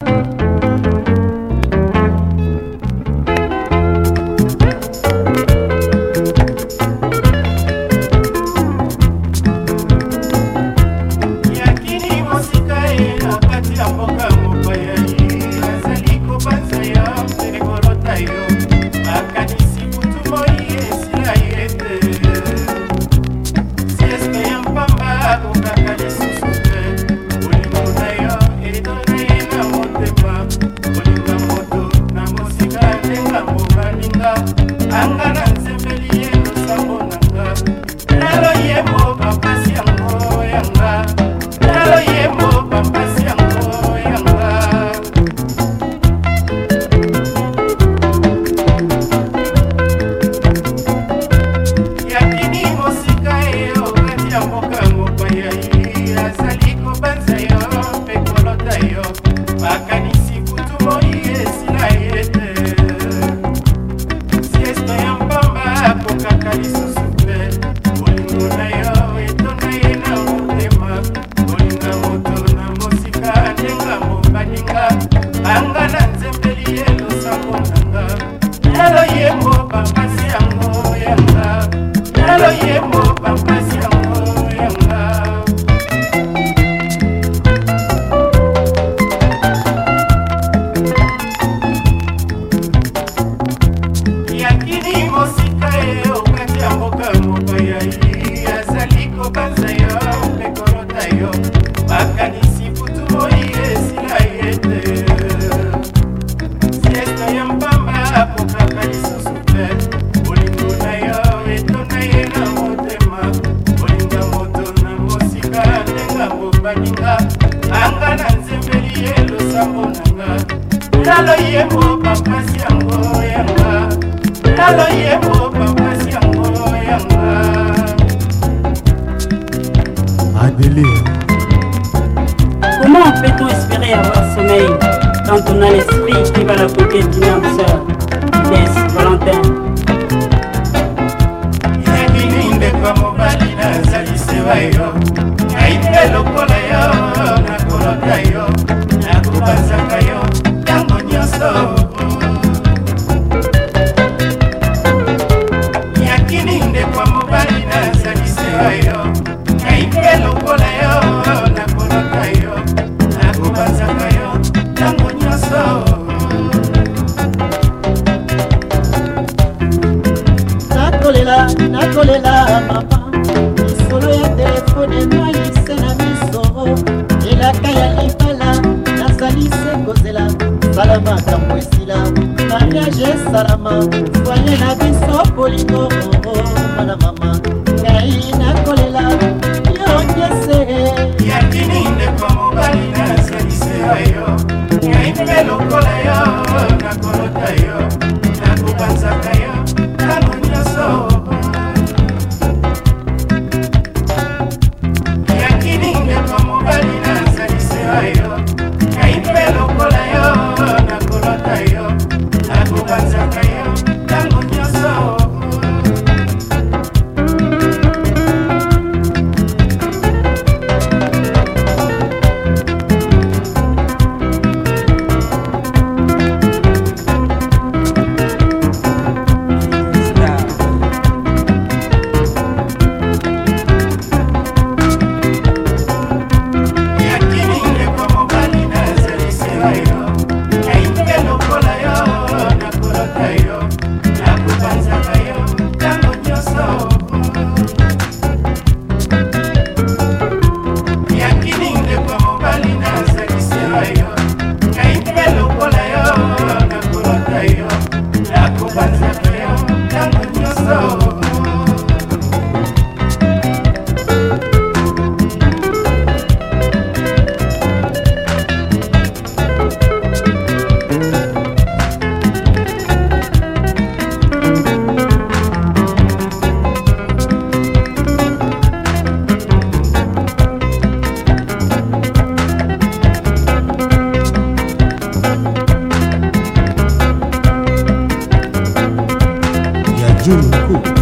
thank you ye mo bakasi yango ya taloyebo bapasi yango yanga taloyebo bapasi yango yanga adele comment peut-on espérer avoir sommeil quand on a l'esprit qui va la côté d'une âme sœur yo yo naike lokola yo nakolaka yo nakobanzaka yo ntango nyonso nakolela nakolela mama lisolo ya telefone nalise na miso elaka ya libala nazali se kozela sala makambo esila mariage esalama soye na biso bolingo mwana mama yo nakobanzaka yo Jurucu.